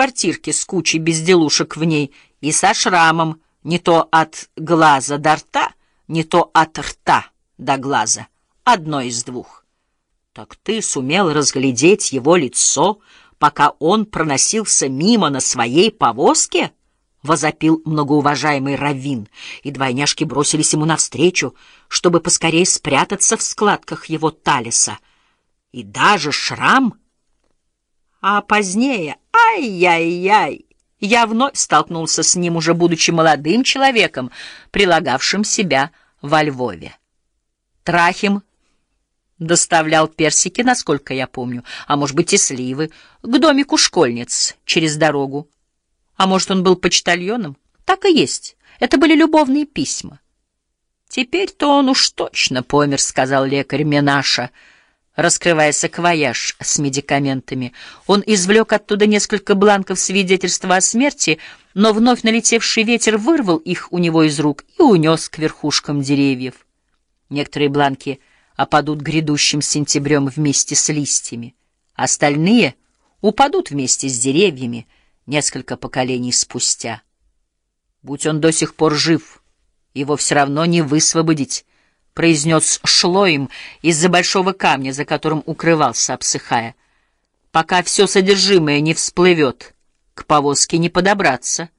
квартирке с кучей безделушек в ней и со шрамом не то от глаза до рта, не то от рта до глаза. Одно из двух. Так ты сумел разглядеть его лицо, пока он проносился мимо на своей повозке? — возопил многоуважаемый Равин, и двойняшки бросились ему навстречу, чтобы поскорее спрятаться в складках его талиса. И даже шрам... А позднее, ай-яй-яй, я вновь столкнулся с ним, уже будучи молодым человеком, прилагавшим себя во Львове. Трахим доставлял персики, насколько я помню, а может быть и сливы, к домику школьниц через дорогу. А может, он был почтальоном? Так и есть. Это были любовные письма. Теперь-то он уж точно помер, сказал лекарь Менаша, раскрывая саквояж с медикаментами. Он извлек оттуда несколько бланков свидетельства о смерти, но вновь налетевший ветер вырвал их у него из рук и унес к верхушкам деревьев. Некоторые бланки опадут грядущим сентябрем вместе с листьями, остальные упадут вместе с деревьями несколько поколений спустя. Будь он до сих пор жив, его все равно не высвободить, — произнес Шлоим из-за большого камня, за которым укрывался, обсыхая. Пока все содержимое не всплывет, к повозке не подобраться.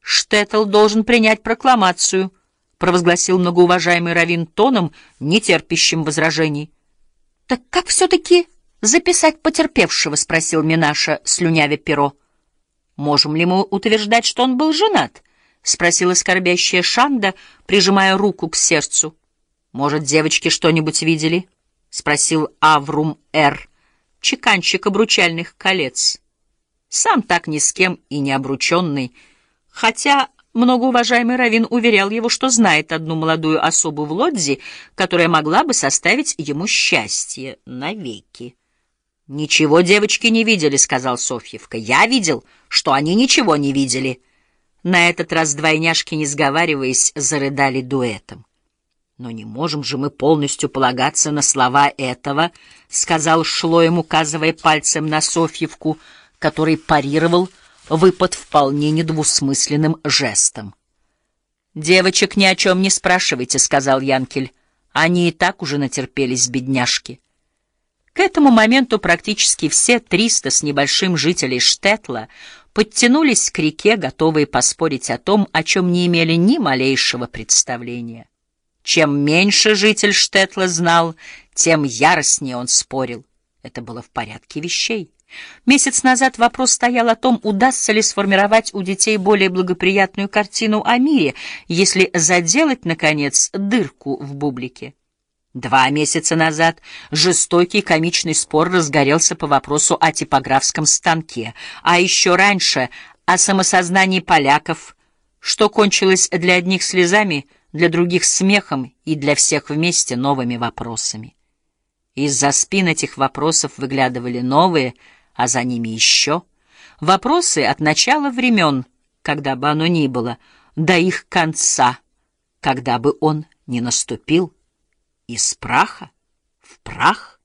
Штеттл должен принять прокламацию — провозгласил многоуважаемый Равин тоном, нетерпящим возражений. — Так как все-таки записать потерпевшего? — спросил Минаша, слюнявя перо. — Можем ли мы утверждать, что он был женат? — спросила скорбящая Шанда, прижимая руку к сердцу. — Может, девочки что-нибудь видели? — спросил Аврум Р., чеканщик обручальных колец. Сам так ни с кем и не обрученный, хотя Многоуважаемый Равин уверял его, что знает одну молодую особу в Лодзи, которая могла бы составить ему счастье навеки. «Ничего девочки не видели», — сказал Софьевка. «Я видел, что они ничего не видели». На этот раз двойняшки, не сговариваясь, зарыдали дуэтом. «Но не можем же мы полностью полагаться на слова этого», — сказал Шлоем, указывая пальцем на Софьевку, который парировал, — выпад вполне недвусмысленным жестом. «Девочек ни о чем не спрашивайте», — сказал Янкель. «Они и так уже натерпелись, бедняжки». К этому моменту практически все триста с небольшим жителей Штетла подтянулись к реке, готовые поспорить о том, о чем не имели ни малейшего представления. Чем меньше житель Штетла знал, тем яростнее он спорил. Это было в порядке вещей. Месяц назад вопрос стоял о том, удастся ли сформировать у детей более благоприятную картину о мире, если заделать, наконец, дырку в бублике. Два месяца назад жестокий комичный спор разгорелся по вопросу о типографском станке, а еще раньше о самосознании поляков, что кончилось для одних слезами, для других смехом и для всех вместе новыми вопросами. Из-за спин этих вопросов выглядывали новые, а за ними еще. Вопросы от начала времен, когда бы оно ни было, до их конца, когда бы он не наступил. Из праха в прах.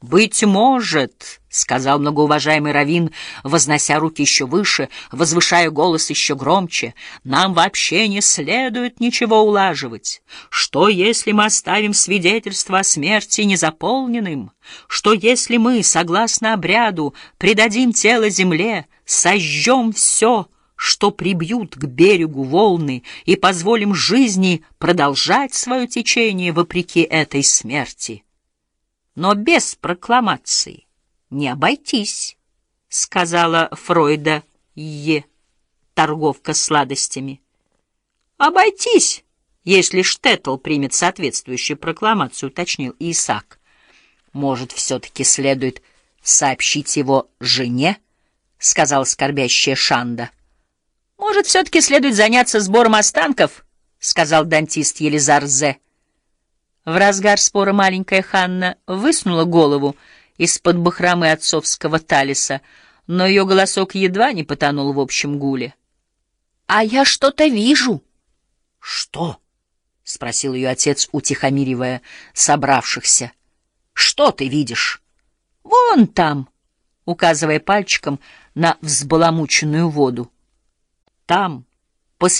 «Быть может», — сказал многоуважаемый Равин, вознося руки еще выше, возвышая голос еще громче, «нам вообще не следует ничего улаживать. Что, если мы оставим свидетельство о смерти незаполненным? Что, если мы, согласно обряду, предадим тело земле, сожжем все, что прибьют к берегу волны, и позволим жизни продолжать свое течение вопреки этой смерти?» Но без прокламации не обойтись, — сказала Фройда Е, торговка сладостями. — Обойтись, если Штеттл примет соответствующую прокламацию, — уточнил Исаак. — Может, все-таки следует сообщить его жене? — сказала скорбящая Шанда. — Может, все-таки следует заняться сбором останков? — сказал дантист Елизар Зе. В разгар спора маленькая Ханна высунула голову из-под бахромы отцовского талиса, но ее голосок едва не потонул в общем гуле. — А я что-то вижу. — Что? — спросил ее отец, утихомиривая собравшихся. — Что ты видишь? — Вон там, — указывая пальчиком на взбаламученную воду. Там,